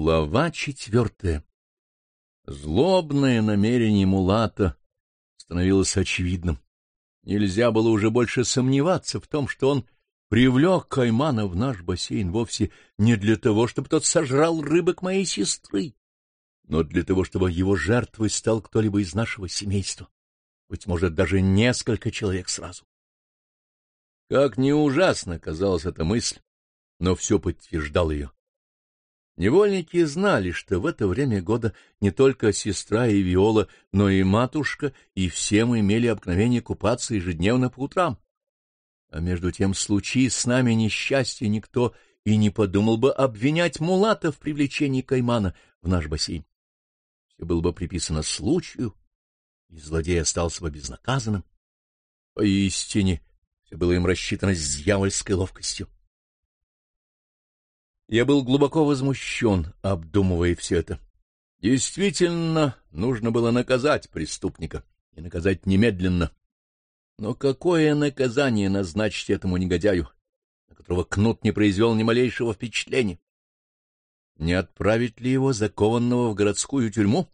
Глава четвертая. Злобное намерение Мулата становилось очевидным. Нельзя было уже больше сомневаться в том, что он привлек Каймана в наш бассейн вовсе не для того, чтобы тот сожрал рыбок моей сестры, но для того, чтобы его жертвой стал кто-либо из нашего семейства, быть может, даже несколько человек сразу. Как не ужасно казалась эта мысль, но все подтверждал ее. Невольники знали, что в это время года не только сестра и Виола, но и матушка, и все мы имели обыкновение купаться ежедневно по утрам. А между тем, случись с нами несчастье, никто и не подумал бы обвинять Мулата в привлечении Каймана в наш бассейн. Все было бы приписано случаю, и злодей остался бы безнаказанным. Поистине, все было им рассчитано с дьявольской ловкостью. Я был глубоко возмущен, обдумывая все это. Действительно, нужно было наказать преступника, и наказать немедленно. Но какое наказание назначить этому негодяю, на которого кнут не произвел ни малейшего впечатления? Не отправить ли его закованного в городскую тюрьму?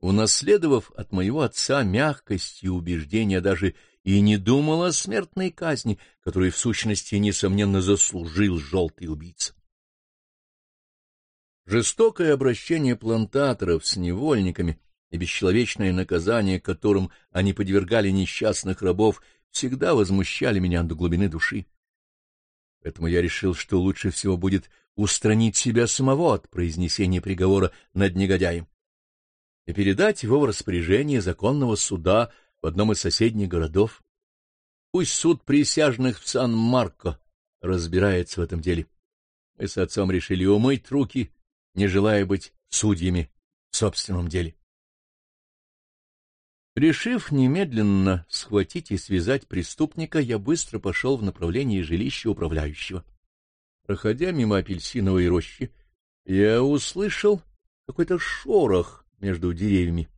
Унаследовав от моего отца мягкость и убеждения, даже и не думал о смертной казни, которую в сущности, несомненно, заслужил желтый убийца. Жестокое обращение плантаторов с невольниками и бесчеловечное наказание, которым они подвергали несчастных рабов, всегда возмущали меня до глубины души. Поэтому я решил, что лучше всего будет устранить себя самого от произнесения приговора над негодяем и передать его в распоряжение законного суда в одном из соседних городов. Пусть суд присяжных в Сан-Марко разбирается в этом деле. Мы с отцом решили умыть руки не желая быть судьями в собственном деле. Решив немедленно схватить и связать преступника, я быстро пошел в направлении жилища управляющего. Проходя мимо апельсиновой рощи, я услышал какой-то шорох между деревьями.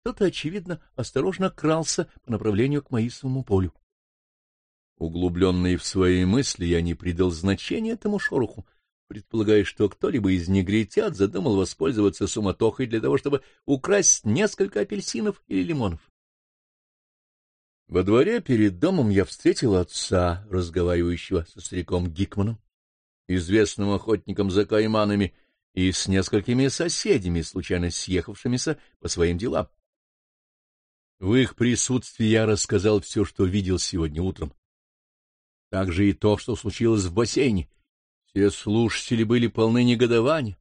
Кто-то, очевидно, осторожно крался по направлению к Маисовому полю. Углубленный в свои мысли, я не придал значения этому шороху, предполагая, что кто-либо из негритят задумал воспользоваться суматохой для того, чтобы украсть несколько апельсинов или лимонов. Во дворе перед домом я встретил отца, разговаривающего со стариком Гикманом, известным охотником за кайманами, и с несколькими соседями, случайно съехавшимися по своим делам. В их присутствии я рассказал все, что видел сегодня утром. Также и то, что случилось в бассейне — все слушатели были полны негодования,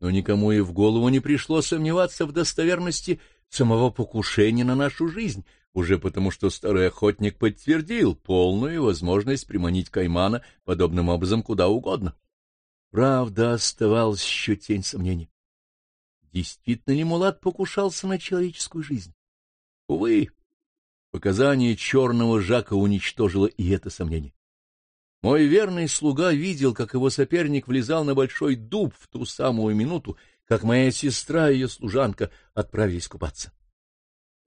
но никому и в голову не пришло сомневаться в достоверности самого покушения на нашу жизнь, уже потому что старый охотник подтвердил полную возможность приманить Каймана подобным образом куда угодно. Правда, оставалась еще тень сомнений. Действительно ли Мулат покушался на человеческую жизнь? Увы, показание черного Жака уничтожило и это сомнение. Мой верный слуга видел, как его соперник влезал на большой дуб в ту самую минуту, как моя сестра и ее служанка отправились купаться.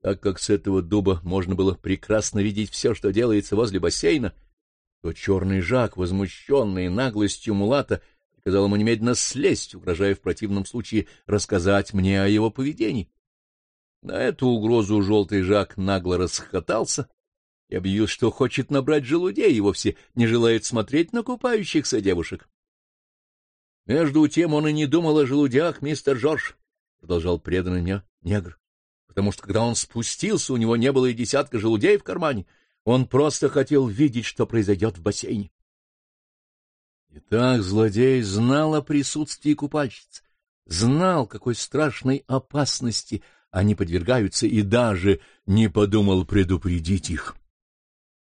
Так как с этого дуба можно было прекрасно видеть все, что делается возле бассейна, то черный Жак, возмущенный наглостью Мулата, приказал ему немедленно слезть, угрожая в противном случае рассказать мне о его поведении. На эту угрозу желтый Жак нагло расхотался и объявил, что хочет набрать желудей и вовсе не желает смотреть на купающихся девушек. — Между тем он и не думал о желудях, мистер Джордж, — продолжал преданный мне негр, — потому что, когда он спустился, у него не было и десятка желудей в кармане. Он просто хотел видеть, что произойдет в бассейне. Итак, злодей знал о присутствии купальщиц, знал, какой страшной опасности они подвергаются, и даже не подумал предупредить их.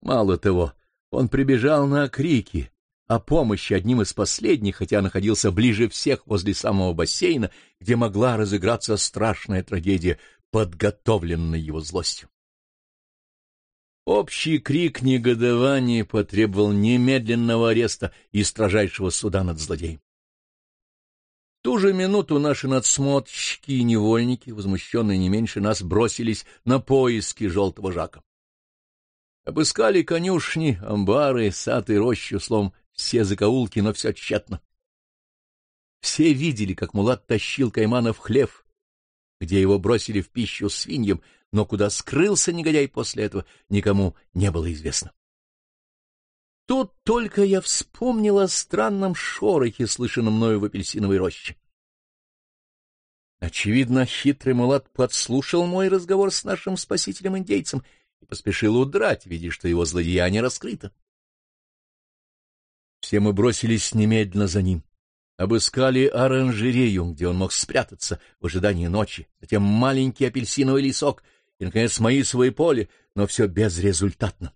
Мало того, он прибежал на крики о помощи одним из последних, хотя находился ближе всех возле самого бассейна, где могла разыграться страшная трагедия, подготовленная его злостью. Общий крик негодования потребовал немедленного ареста и строжайшего суда над злодеем. В ту же минуту наши надсмотрщики и невольники, возмущенные не меньше нас, бросились на поиски желтого жака. Обыскали конюшни, амбары, сад и рощу, словом, все закоулки, но все тщетно. Все видели, как Мулат тащил Каймана в хлев, где его бросили в пищу свиньям, но куда скрылся негодяй после этого, никому не было известно. Тут только я вспомнил о странном шорохе, слышанном мною в апельсиновой роще. Очевидно, хитрый мулат подслушал мой разговор с нашим спасителем-индейцем и поспешил удрать, видя, что его злодеяние раскрыто. Все мы бросились немедленно за ним. Обыскали оранжерею, где он мог спрятаться в ожидании ночи, затем маленький апельсиновый лесок и, наконец, маисовое поле, но все безрезультатно.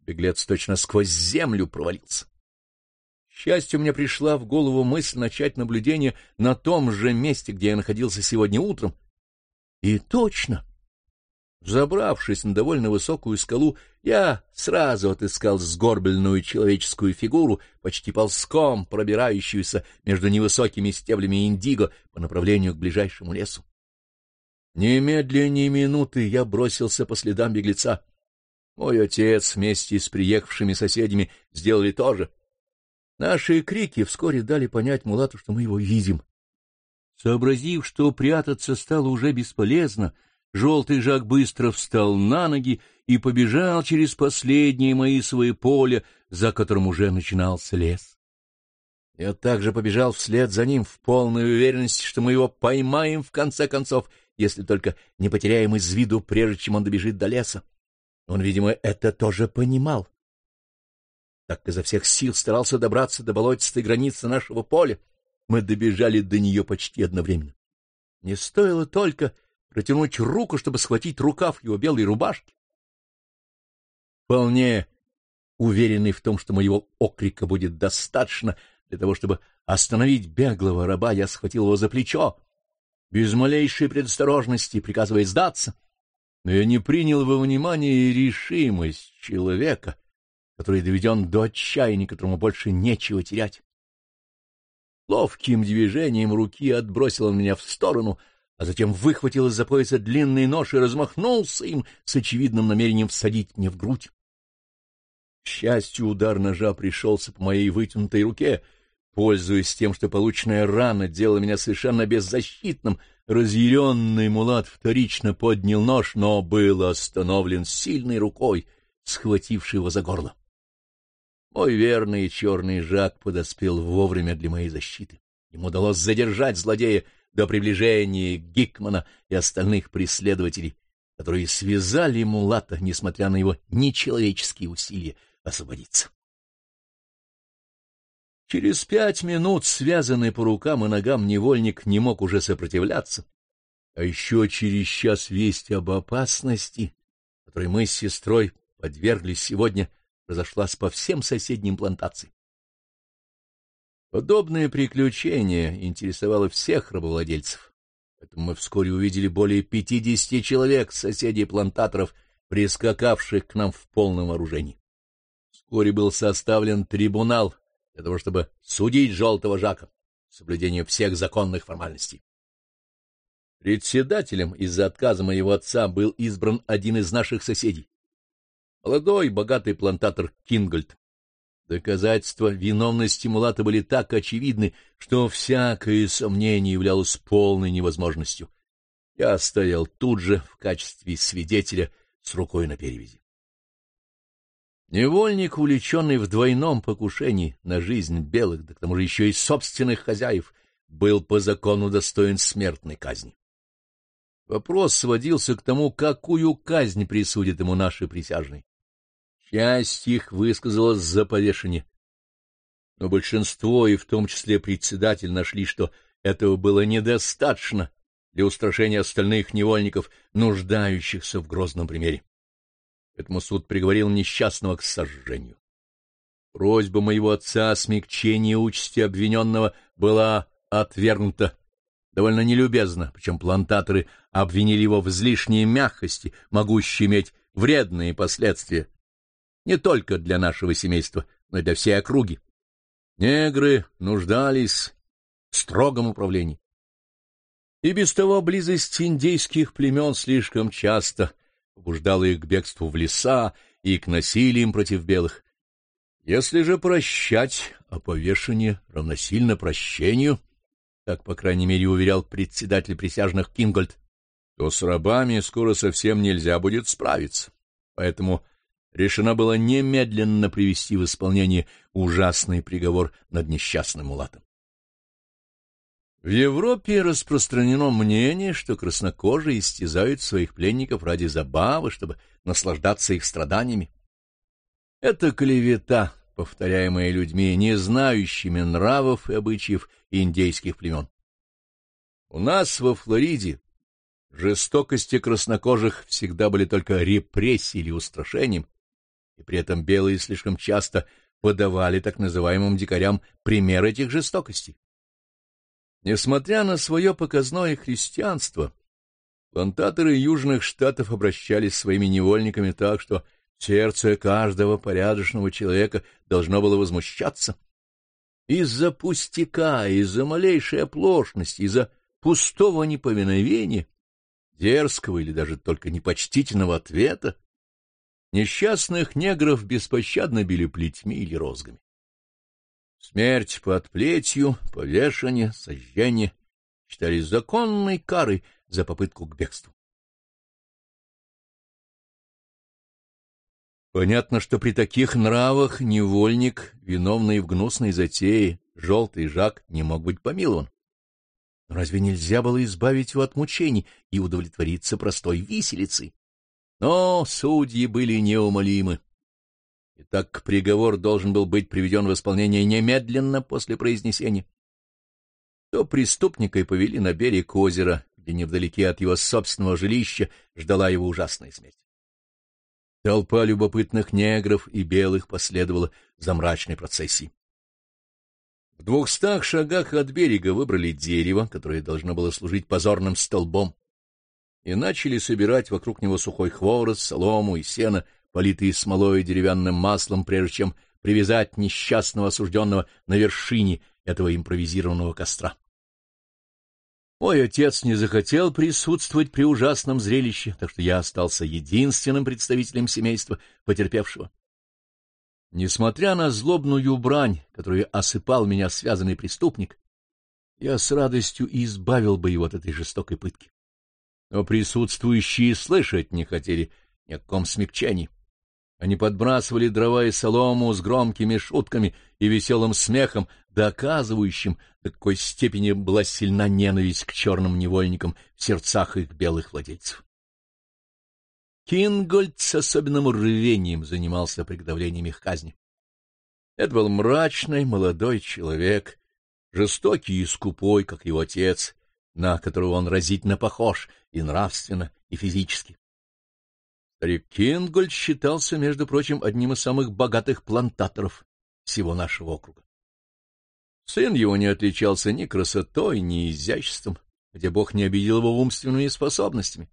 Беглец точно сквозь землю провалился. К счастью, мне пришла в голову мысль начать наблюдение на том же месте, где я находился сегодня утром. И точно! Забравшись на довольно высокую скалу, я сразу отыскал сгорбленную человеческую фигуру, почти ползком пробирающуюся между невысокими стеблями индиго по направлению к ближайшему лесу. Немедленно минуты я бросился по следам беглеца. Мой отец вместе с приехавшими соседями сделали то же. Наши крики вскоре дали понять Мулату, что мы его видим. Сообразив, что прятаться стало уже бесполезно, желтый Жак быстро встал на ноги и побежал через последние мои свои поля, за которым уже начинался лес. Я также побежал вслед за ним в полной уверенности, что мы его поймаем в конце концов, если только не потеряем из виду, прежде чем он добежит до леса. Он, видимо, это тоже понимал. Так изо всех сил старался добраться до болотистой границы нашего поля. Мы добежали до нее почти одновременно. Не стоило только протянуть руку, чтобы схватить рукав его белой рубашки. Вполне уверенный в том, что моего окрика будет достаточно для того, чтобы остановить беглого раба, я схватил его за плечо, без малейшей предосторожности, приказывая сдаться — но я не принял во внимание решимость человека, который доведен до отчаяния, которому больше нечего терять. Ловким движением руки отбросил он меня в сторону, а затем выхватил из-за пояса длинный нож и размахнулся им с очевидным намерением всадить мне в грудь. К счастью, удар ножа пришелся по моей вытянутой руке. Пользуясь тем, что полученная рана делала меня совершенно беззащитным, Разъяренный мулат вторично поднял нож, но был остановлен сильной рукой, схватившей его за горло. Мой верный черный Жак подоспел вовремя для моей защиты. Ему удалось задержать злодея до приближения Гикмана и остальных преследователей, которые связали мулата, несмотря на его нечеловеческие усилия освободиться. Через пять минут, связанный по рукам и ногам, невольник не мог уже сопротивляться. А еще через час весть об опасности, которой мы с сестрой подверглись сегодня, разошлась по всем соседним плантациям. Подобное приключение интересовало всех рабовладельцев, поэтому мы вскоре увидели более пятидесяти человек, соседей плантаторов, прискакавших к нам в полном вооружении. Вскоре был составлен трибунал, для того, чтобы судить желтого Жака, соблюдению всех законных формальностей. Председателем из-за отказа моего отца был избран один из наших соседей, молодой богатый плантатор Кингольд. Доказательства виновности Мулата были так очевидны, что всякое сомнение являлось полной невозможностью. Я стоял тут же в качестве свидетеля с рукой на перевязи. Невольник, увлеченный в двойном покушении на жизнь белых, да к тому же еще и собственных хозяев, был по закону достоин смертной казни. Вопрос сводился к тому, какую казнь присудит ему наши присяжные. Часть их высказалась за повешение, но большинство, и в том числе председатель, нашли, что этого было недостаточно для устрашения остальных невольников, нуждающихся в грозном примере. Поэтому суд приговорил несчастного к сожжению. Просьба моего отца о смягчении участи обвиненного была отвергнута довольно нелюбезно, причем плантаторы обвинили его в излишней мягкости, могущей иметь вредные последствия не только для нашего семейства, но и для всей округи. Негры нуждались в строгом управлении. И без того близость индейских племен слишком часто побуждала их к бегству в леса и к насилиям против белых. Если же прощать, а повешение равносильно прощению, так, по крайней мере, уверял председатель присяжных Кингольд, то с рабами скоро совсем нельзя будет справиться. Поэтому решено было немедленно привести в исполнение ужасный приговор над несчастным мулатом. В Европе распространено мнение, что краснокожие истязают своих пленников ради забавы, чтобы наслаждаться их страданиями. Это клевета, повторяемая людьми, не знающими нравов и обычаев индейских племен. У нас во Флориде жестокости краснокожих всегда были только репрессией или устрашением, и при этом белые слишком часто подавали так называемым дикарям пример этих жестокостей. Несмотря на свое показное христианство, плантаторы южных штатов обращались с своими невольниками так, что сердце каждого порядочного человека должно было возмущаться. Из-за пустяка, из-за малейшей оплошности, из-за пустого неповиновения, дерзкого или даже только непочтительного ответа, несчастных негров беспощадно били плетьми или розгами. Смерть под плетью, повешение, сожжение считались законной карой за попытку к бегству. Понятно, что при таких нравах невольник, виновный в гнусной затее, желтый Жак, не мог быть помилован. Но разве нельзя было избавить его от мучений и удовлетвориться простой виселицей? Но судьи были неумолимы. И так приговор должен был быть приведен в исполнение немедленно после произнесения. То преступника и повели на берег озера, где невдалеке от его собственного жилища ждала его ужасная смерть. Толпа любопытных негров и белых последовала за мрачной процессией. В двухстах шагах от берега выбрали дерево, которое должно было служить позорным столбом, и начали собирать вокруг него сухой хворост, солому и сено, политые смолой и деревянным маслом, прежде чем привязать несчастного осужденного на вершине этого импровизированного костра. Мой отец не захотел присутствовать при ужасном зрелище, так что я остался единственным представителем семейства, потерпевшего. Несмотря на злобную брань, которую осыпал меня связанный преступник, я с радостью избавил бы его от этой жестокой пытки. Но присутствующие слышать не хотели ни о каком смягчении. Они подбрасывали дрова и солому с громкими шутками и веселым смехом, доказывающим, до какой степени была сильна ненависть к черным невольникам в сердцах их белых владельцев. Кингольд с особенным рвением занимался приготовлением их казни. Это был мрачный молодой человек, жестокий и скупой, как его отец, на которого он разительно похож и нравственно, и физически. Старик считался, между прочим, одним из самых богатых плантаторов всего нашего округа. Сын его не отличался ни красотой, ни изяществом, где Бог не обидел его умственными способностями.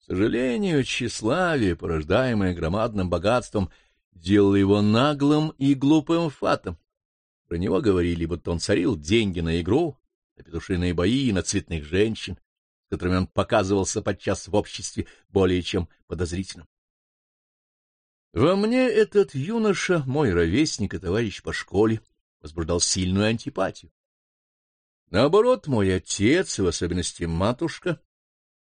К сожалению, тщеславие, порождаемое громадным богатством, делало его наглым и глупым фатом. Про него говорили, будто он царил деньги на игру, на петушиные бои и на цветных женщин, которыми он показывался подчас в обществе более чем подозрительным. Во мне этот юноша, мой ровесник и товарищ по школе, возбуждал сильную антипатию. Наоборот, мой отец, и в особенности матушка,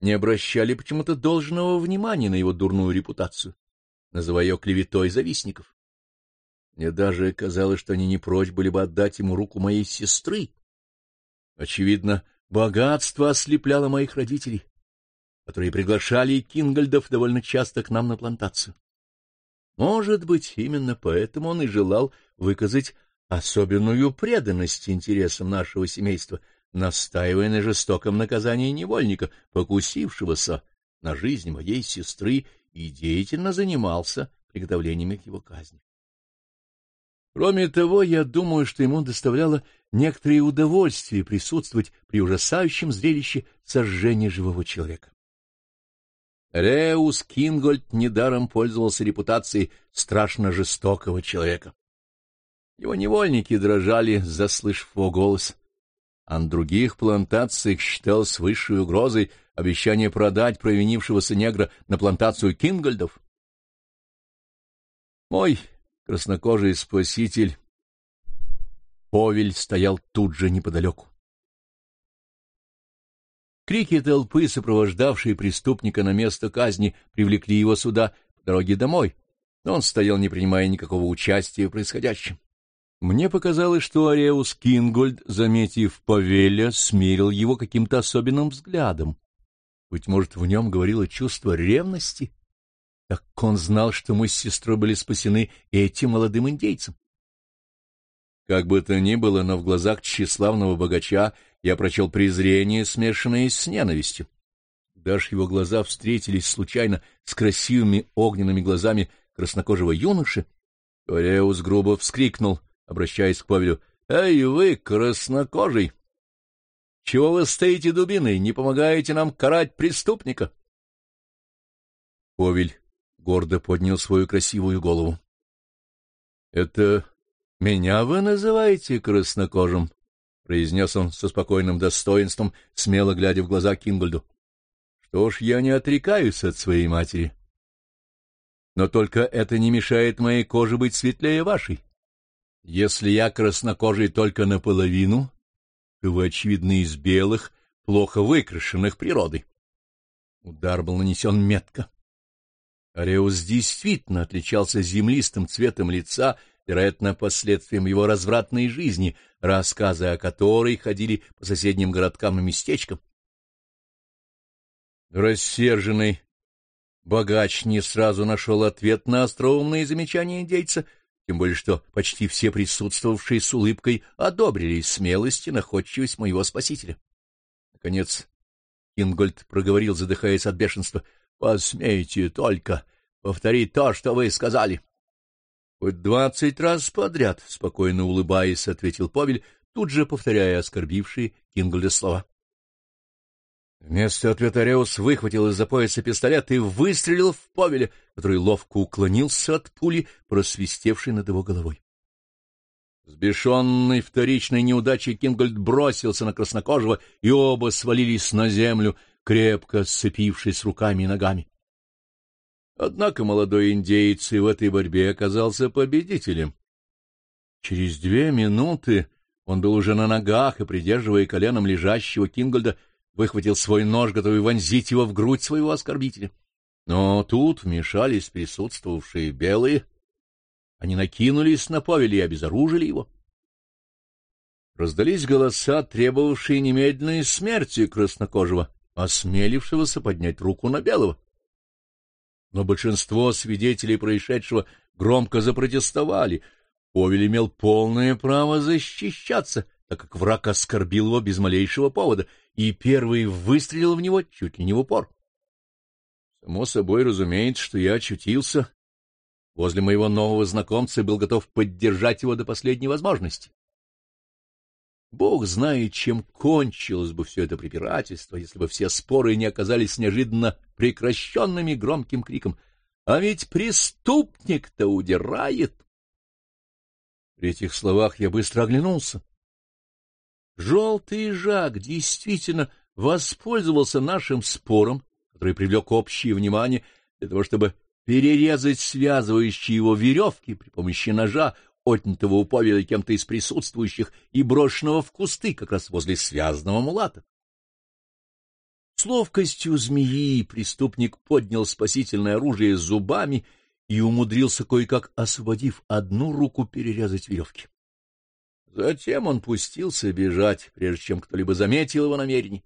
не обращали почему-то должного внимания на его дурную репутацию, называя ее клеветой завистников. Мне даже казалось, что они не прочь были бы отдать ему руку моей сестры. Очевидно, Богатство ослепляло моих родителей, которые приглашали Кингольдов довольно часто к нам на плантацию. Может быть, именно поэтому он и желал выказать особенную преданность интересам нашего семейства, настаивая на жестоком наказании невольника, покусившегося на жизнь моей сестры и деятельно занимался приготовлениями к его казни. Кроме того, я думаю, что ему доставляло некоторое удовольствие присутствовать при ужасающем зрелище сожжения живого человека. Реус Кингольд недаром пользовался репутацией страшно жестокого человека. Его невольники дрожали, заслышав его голос, а на других плантациях считалось высшей угрозой обещание продать провинившегося негра на плантацию Кингольдов. Мой краснокожий спаситель Повель стоял тут же неподалеку. Крики толпы, сопровождавшие преступника на место казни, привлекли его сюда по дороге домой, но он стоял, не принимая никакого участия в происходящем. Мне показалось, что Ареус Кингольд, заметив Павеля, смерил его каким-то особенным взглядом. Быть может, в нем говорило чувство ревности, так он знал, что мы с сестрой были спасены этим молодым индейцем. Как бы то ни было, но в глазах тщеславного богача я прочел презрение, смешанное с ненавистью. Даже его глаза встретились случайно с красивыми огненными глазами краснокожего юноши. Кореус грубо вскрикнул, обращаясь к Павелю. — Эй, вы, краснокожий! Чего вы стоите дубиной, не помогаете нам карать преступника? Павель гордо поднял свою красивую голову. — Это меня вы называете краснокожим? — произнес он со спокойным достоинством, смело глядя в глаза Кингольду. — Что ж, я не отрекаюсь от своей матери. Но только это не мешает моей коже быть светлее вашей. Если я краснокожий только наполовину, то вы, очевидно, из белых, плохо выкрашенных природой. Удар был нанесен метко. Ареус действительно отличался землистым цветом лица вероятно, последствием его развратной жизни, рассказы о которой ходили по соседним городкам и местечкам. Рассерженный богач не сразу нашел ответ на остроумные замечания индейца, тем более что почти все присутствовавшие с улыбкой одобрили смелость и находчивость моего спасителя. Наконец Кингольд проговорил, задыхаясь от бешенства, — Посмейте только повторить то, что вы сказали. — Хоть двадцать раз подряд, — спокойно улыбаясь, — ответил Повель, тут же повторяя оскорбившие Кингольда слова. Вместо ответа Реус выхватил из-за пояса пистолет и выстрелил в Повеля, который ловко уклонился от пули, просвистевшей над его головой. Сбешенный вторичной неудачей Кингольд бросился на краснокожего, и оба свалились на землю, крепко сцепившись руками и ногами. Однако молодой индейец и в этой борьбе оказался победителем. Через две минуты он был уже на ногах и, придерживая коленом лежащего Кингольда, выхватил свой нож, готовый вонзить его в грудь своего оскорбителя. Но тут вмешались присутствовавшие белые. Они накинулись на Павеля и обезоружили его. Раздались голоса, требовавшие немедленной смерти краснокожего, осмелившегося поднять руку на белого но большинство свидетелей происшедшего громко запротестовали. Овель имел полное право защищаться, так как враг оскорбил его без малейшего повода, и первый выстрелил в него чуть ли не в упор. Само собой разумеется, что я очутился возле моего нового знакомца и был готов поддержать его до последней возможности. Бог знает, чем кончилось бы все это препирательство, если бы все споры не оказались неожиданно прекращенными громким криком. А ведь преступник-то удирает! При этих словах я быстро оглянулся. Желтый Жак действительно воспользовался нашим спором, который привлек общее внимание, для того, чтобы перерезать связывающие его веревки при помощи ножа, отнятого у Павела кем-то из присутствующих и брошенного в кусты как раз возле связанного мулата. С ловкостью змеи преступник поднял спасительное оружие зубами и умудрился кое-как, освободив одну руку, перерезать веревки. Затем он пустился бежать, прежде чем кто-либо заметил его намерение.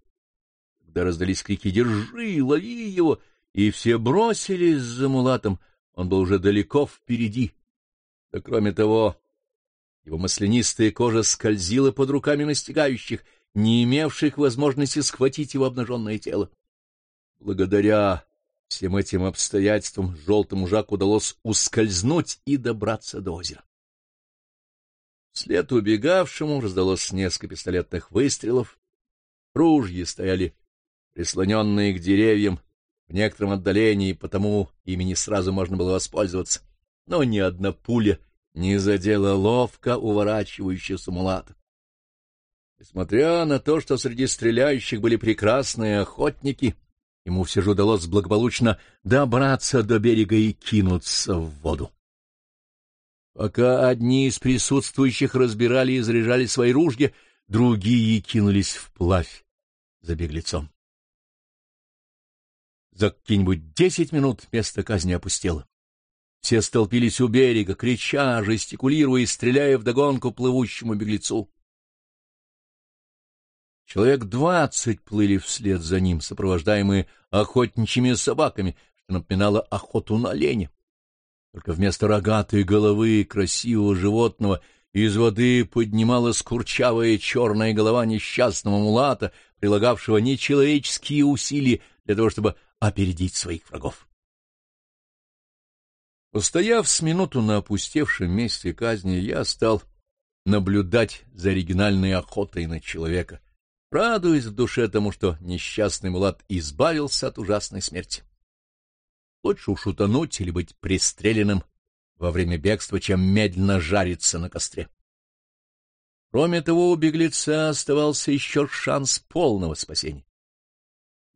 Когда раздались крики «Держи! Лови его!» и все бросились за мулатом, он был уже далеко впереди, кроме того, его маслянистая кожа скользила под руками настигающих, не имевших возможности схватить его обнаженное тело. Благодаря всем этим обстоятельствам желтому Жаку удалось ускользнуть и добраться до озера. Вслед убегавшему раздалось несколько пистолетных выстрелов. Ружья стояли прислоненные к деревьям в некотором отдалении, потому ими не сразу можно было воспользоваться но ни одна пуля не задела ловко уворачивающегося мулата. Несмотря на то, что среди стреляющих были прекрасные охотники, ему все же удалось благополучно добраться до берега и кинуться в воду. Пока одни из присутствующих разбирали и заряжали свои ружья, другие кинулись вплавь за беглецом. За какие-нибудь десять минут место казни опустело. Все столпились у берега, крича, жестикулируя и стреляя вдогонку плывущему беглецу. Человек двадцать плыли вслед за ним, сопровождаемые охотничьими собаками, что напоминало охоту на оленя. Только вместо рогатой головы красивого животного из воды поднималась курчавая черная голова несчастного мулата, прилагавшего нечеловеческие усилия для того, чтобы опередить своих врагов. Постояв с минуту на опустевшем месте казни, я стал наблюдать за оригинальной охотой на человека, радуясь в душе тому, что несчастный мулат избавился от ужасной смерти. Лучше уж утонуть или быть пристреленным во время бегства, чем медленно жариться на костре. Кроме того, у беглеца оставался еще шанс полного спасения.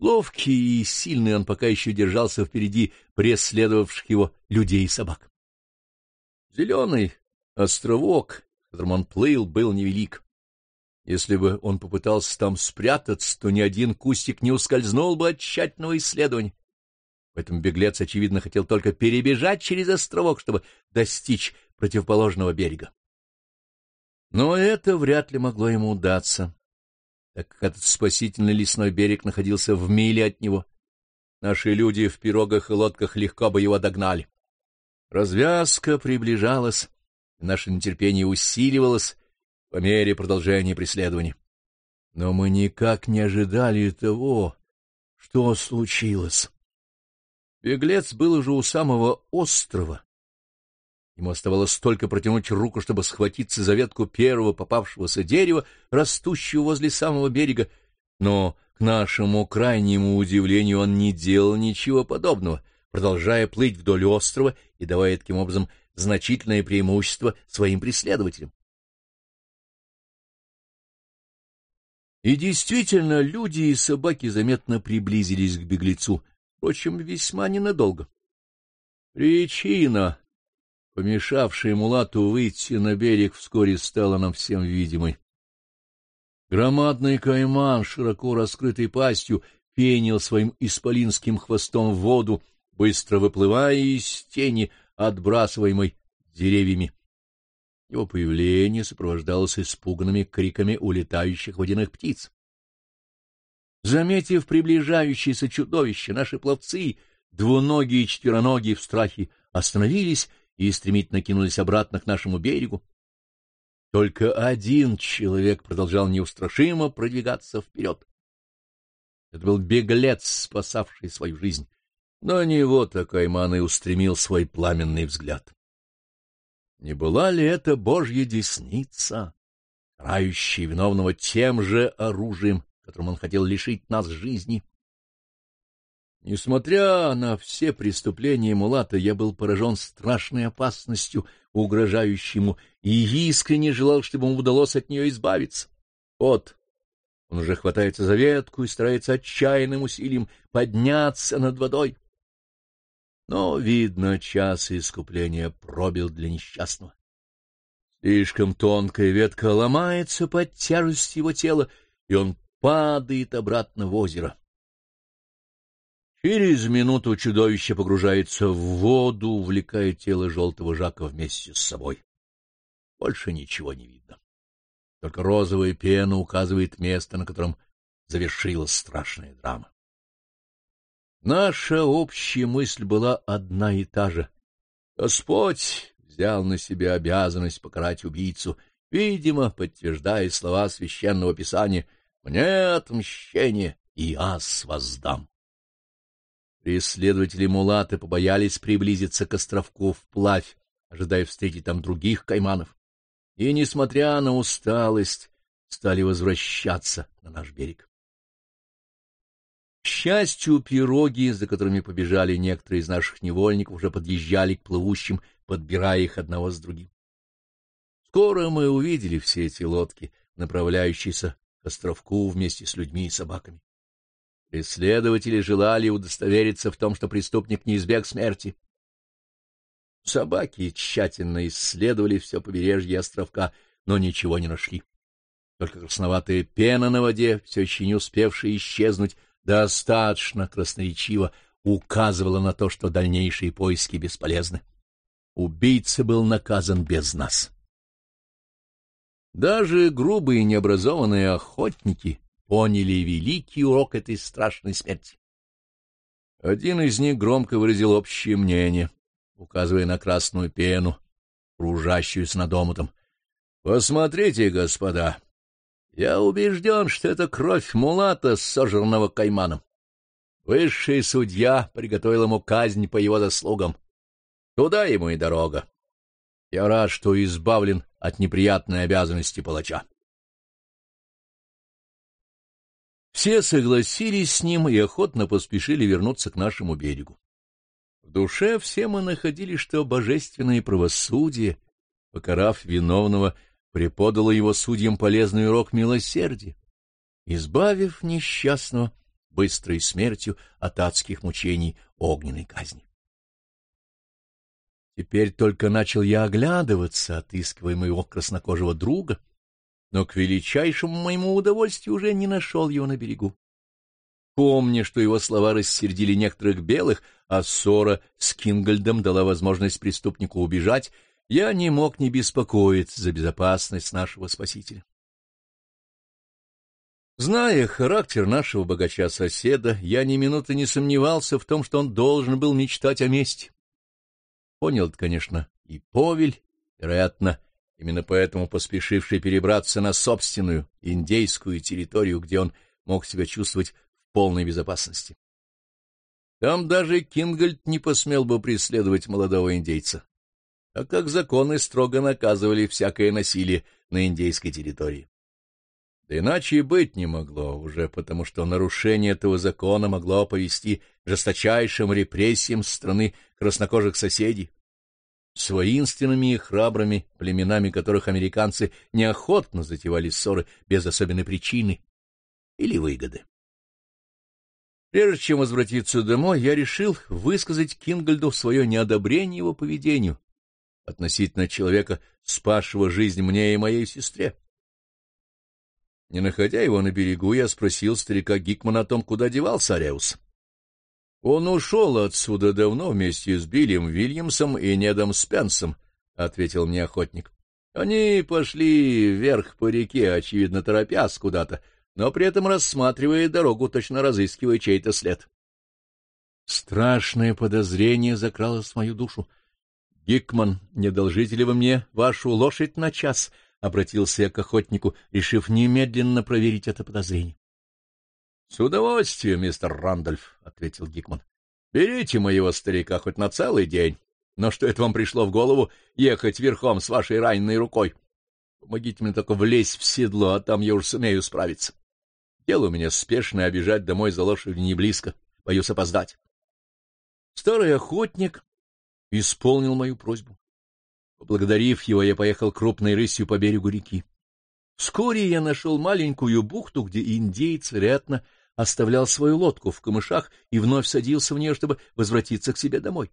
Ловкий и сильный он пока еще держался впереди преследовавших его людей и собак. Зеленый островок, в котором он плыл, был невелик. Если бы он попытался там спрятаться, то ни один кустик не ускользнул бы от тщательного исследования. Поэтому беглец, очевидно, хотел только перебежать через островок, чтобы достичь противоположного берега. Но это вряд ли могло ему удаться, так как этот спасительный лесной берег находился в миле от него. Наши люди в пирогах и лодках легко бы его догнали. Развязка приближалась, наше нетерпение усиливалось, по мере продолжения преследования. Но мы никак не ожидали того, что случилось. Беглец был уже у самого острова. Ему оставалось только протянуть руку, чтобы схватиться за ветку первого попавшегося дерева, растущего возле самого берега, но, к нашему крайнему удивлению, он не делал ничего подобного, продолжая плыть вдоль острова и давая таким образом значительное преимущество своим преследователям. И действительно, люди и собаки заметно приблизились к беглецу, впрочем, весьма ненадолго. Причина, помешавшая Мулату выйти на берег, вскоре стала нам всем видимой. Громадный кайман, широко раскрытой пастью, пенил своим исполинским хвостом в воду, быстро выплывая из тени, отбрасываемой деревьями. Его появление сопровождалось испуганными криками улетающих водяных птиц. Заметив приближающееся чудовище, наши пловцы, двуногие и четвероногие в страхе, остановились и стремительно кинулись обратно к нашему берегу. Только один человек продолжал неустрашимо продвигаться вперед. Это был беглец, спасавший свою жизнь. На него-то Кайман и устремил свой пламенный взгляд. Не была ли это Божья десница, карающая виновного тем же оружием, которым он хотел лишить нас жизни? Несмотря на все преступления Мулата, я был поражен страшной опасностью, угрожающей ему, и искренне желал, чтобы ему удалось от нее избавиться. Вот, он уже хватается за ветку и старается отчаянным усилием подняться над водой. Но, видно, час искупления пробил для несчастного. Слишком тонкая ветка ломается под тяжестью его тела, и он падает обратно в озеро. Через минуту чудовище погружается в воду, увлекая тело желтого Жака вместе с собой. Больше ничего не видно. Только розовая пена указывает место, на котором завершилась страшная драма. Наша общая мысль была одна и та же. Господь взял на себя обязанность покарать убийцу, видимо, подтверждая слова священного писания «Мне отмщение, и ас воздам». Преследователи Мулаты побоялись приблизиться к островку вплавь, ожидая встретить там других кайманов, и, несмотря на усталость, стали возвращаться на наш берег. К счастью, пироги, за которыми побежали некоторые из наших невольников, уже подъезжали к плывущим, подбирая их одного с другим. Скоро мы увидели все эти лодки, направляющиеся к островку вместе с людьми и собаками. Преследователи желали удостовериться в том, что преступник не избег смерти. Собаки тщательно исследовали все побережье островка, но ничего не нашли. Только красноватая пена на воде, все еще не успевшая исчезнуть, достаточно красноречиво указывало на то, что дальнейшие поиски бесполезны. Убийца был наказан без нас. Даже грубые необразованные охотники поняли великий урок этой страшной смерти. Один из них громко выразил общее мнение, указывая на красную пену, кружащуюся над омутом. — Посмотрите, господа, я убежден, что это кровь мулата, сожранного кайманом. Высший судья приготовил ему казнь по его заслугам. Туда ему и дорога. Я рад, что избавлен от неприятной обязанности палача. Все согласились с ним и охотно поспешили вернуться к нашему берегу. В душе все мы находили, что божественное правосудие, покарав виновного, преподало его судьям полезный урок милосердия, избавив несчастного быстрой смертью от адских мучений огненной казни. Теперь только начал я оглядываться, отыскивая моего краснокожего друга, но к величайшему моему удовольствию уже не нашел его на берегу. Помня, что его слова рассердили некоторых белых, а ссора с Кингольдом дала возможность преступнику убежать, я не мог не беспокоиться за безопасность нашего спасителя. Зная характер нашего богача-соседа, я ни минуты не сомневался в том, что он должен был мечтать о мести. Понял это, конечно, и Повель, вероятно, именно поэтому поспешивший перебраться на собственную индейскую территорию, где он мог себя чувствовать в полной безопасности. Там даже Кингольд не посмел бы преследовать молодого индейца, а как законы строго наказывали всякое насилие на индейской территории. Да иначе и быть не могло уже, потому что нарушение этого закона могло повести жесточайшим репрессиям со стороны краснокожих соседей, с воинственными и храбрыми племенами которых американцы неохотно затевали ссоры без особенной причины или выгоды. Прежде чем возвратиться домой, я решил высказать Кингольду свое неодобрение его поведению относительно человека, спасшего жизнь мне и моей сестре. Не находя его на берегу, я спросил старика Гикмана о том, куда девался Ареус. — Он ушел отсюда давно вместе с Биллием Вильямсом и Недом Спенсом, — ответил мне охотник. — Они пошли вверх по реке, очевидно, торопясь куда-то, но при этом рассматривая дорогу, точно разыскивая чей-то след. Страшное подозрение закралось в мою душу. — Гикман, не должите ли вы мне вашу лошадь на час? —— обратился я к охотнику, решив немедленно проверить это подозрение. — С удовольствием, мистер Рандольф, — ответил Гикман. — Берите моего старика хоть на целый день. Но что это вам пришло в голову ехать верхом с вашей раненой рукой? Помогите мне только влезть в седло, а там я уж сумею справиться. Дело у меня спешное, бежать домой за лошадью не близко. Боюсь опоздать. Старый охотник исполнил мою просьбу. Поблагодарив его, я поехал крупной рысью по берегу реки. Вскоре я нашел маленькую бухту, где индейец, вероятно, оставлял свою лодку в камышах и вновь садился в нее, чтобы возвратиться к себе домой.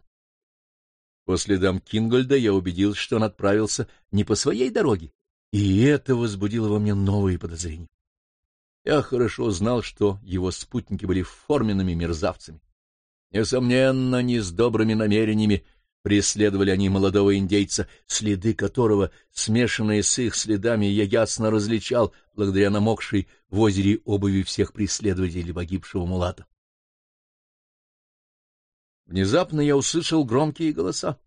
По следам Кингольда я убедился, что он отправился не по своей дороге, и это возбудило во мне новые подозрения. Я хорошо знал, что его спутники были форменными мерзавцами. Несомненно, не с добрыми намерениями Преследовали они молодого индейца, следы которого, смешанные с их следами, я ясно различал, благодаря намокшей в озере обуви всех преследователей погибшего мулата. Внезапно я услышал громкие голоса.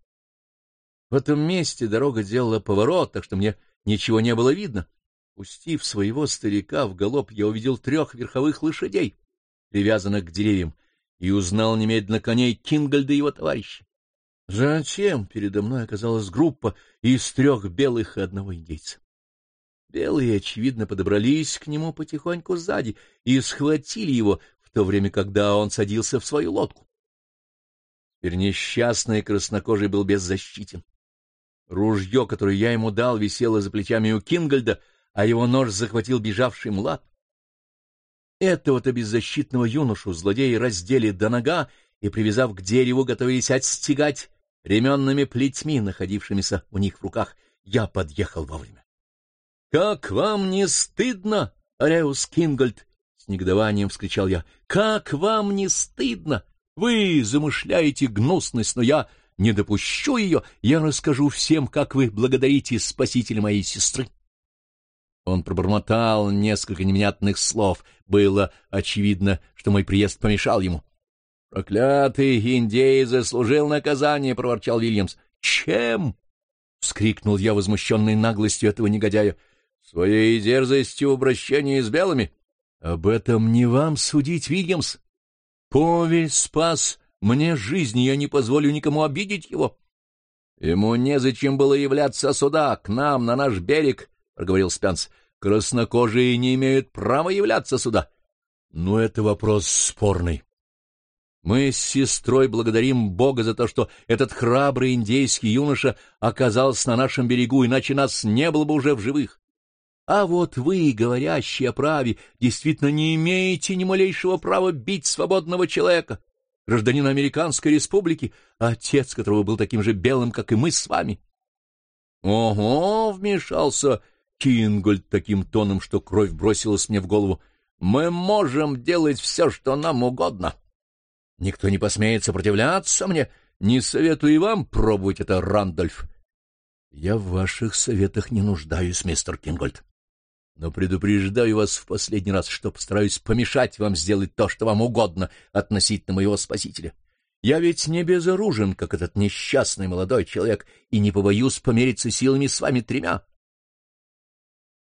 В этом месте дорога делала поворот, так что мне ничего не было видно. Пустив своего старика в галоп, я увидел трех верховых лошадей, привязанных к деревьям, и узнал немедленно коней Кингольда и его товарища. Затем передо мной оказалась группа из трех белых и одного индейца. Белые, очевидно, подобрались к нему потихоньку сзади и схватили его, в то время, когда он садился в свою лодку. Теперь несчастный краснокожий был беззащитен. Ружье, которое я ему дал, висело за плечами у Кингольда, а его нож захватил бежавший млад. Этого-то беззащитного юношу злодеи раздели до нога и, привязав к дереву, готовились отстегать ременными плетьми, находившимися у них в руках, я подъехал вовремя. — Как вам не стыдно, Ареус Кингольд? — с негодованием вскричал я. — Как вам не стыдно? Вы замышляете гнусность, но я не допущу ее. Я расскажу всем, как вы благодарите спасителя моей сестры. Он пробормотал несколько невнятных слов. Было очевидно, что мой приезд помешал ему. — Проклятый индей заслужил наказание, — проворчал Вильямс. — Чем? — вскрикнул я, возмущенный наглостью этого негодяя. — Своей дерзостью в обращении с белыми. — Об этом не вам судить, Вильямс. Повель спас мне жизнь, я не позволю никому обидеть его. — Ему незачем было являться сюда, к нам, на наш берег, — проговорил Спенс. — Краснокожие не имеют права являться сюда. Но это вопрос спорный. Мы с сестрой благодарим Бога за то, что этот храбрый индейский юноша оказался на нашем берегу, иначе нас не было бы уже в живых. А вот вы, говорящие о праве, действительно не имеете ни малейшего права бить свободного человека, гражданина Американской республики, отец которого был таким же белым, как и мы с вами. — Ого! — вмешался Кингольд таким тоном, что кровь бросилась мне в голову. — Мы можем делать все, что нам угодно. Никто не посмеет сопротивляться мне. Не советую и вам пробовать это, Рандольф. — Я в ваших советах не нуждаюсь, мистер Кингольд. Но предупреждаю вас в последний раз, что постараюсь помешать вам сделать то, что вам угодно относительно моего спасителя. Я ведь не безоружен, как этот несчастный молодой человек, и не побоюсь помериться силами с вами тремя.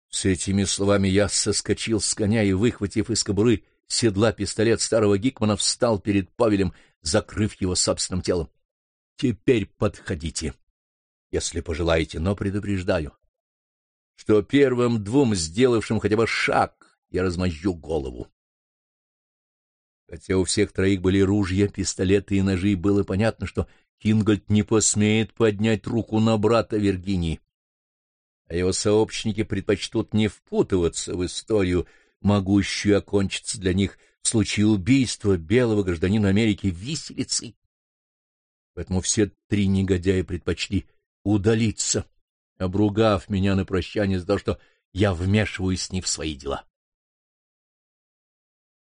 С этими словами я соскочил с коня и, выхватив из кобуры седла пистолет старого Гикмана, встал перед Павелем, закрыв его собственным телом. — Теперь подходите, если пожелаете, но предупреждаю, что первым двум, сделавшим хотя бы шаг, я размозжу голову. Хотя у всех троих были ружья, пистолеты и ножи, было понятно, что Кингольд не посмеет поднять руку на брата Виргинии, а его сообщники предпочтут не впутываться в историю, могущую окончиться для них в случае убийства белого гражданина Америки виселицей. Поэтому все три негодяя предпочли удалиться, обругав меня на прощание за то, что я вмешиваюсь ним в свои дела.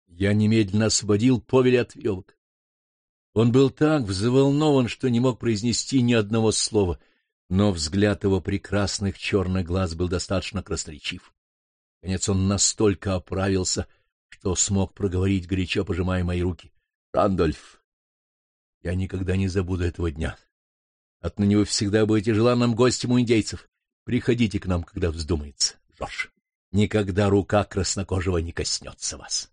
Я немедленно освободил Повеля от веревок. Он был так взволнован, что не мог произнести ни одного слова, но взгляд его прекрасных черных глаз был достаточно красноречив. Конец он настолько оправился, что смог проговорить, горячо пожимая мои руки. — Рандольф, я никогда не забуду этого дня. Отныне вы всегда будете желанным гостем у индейцев. Приходите к нам, когда вздумается, Жорж. Никогда рука краснокожего не коснется вас.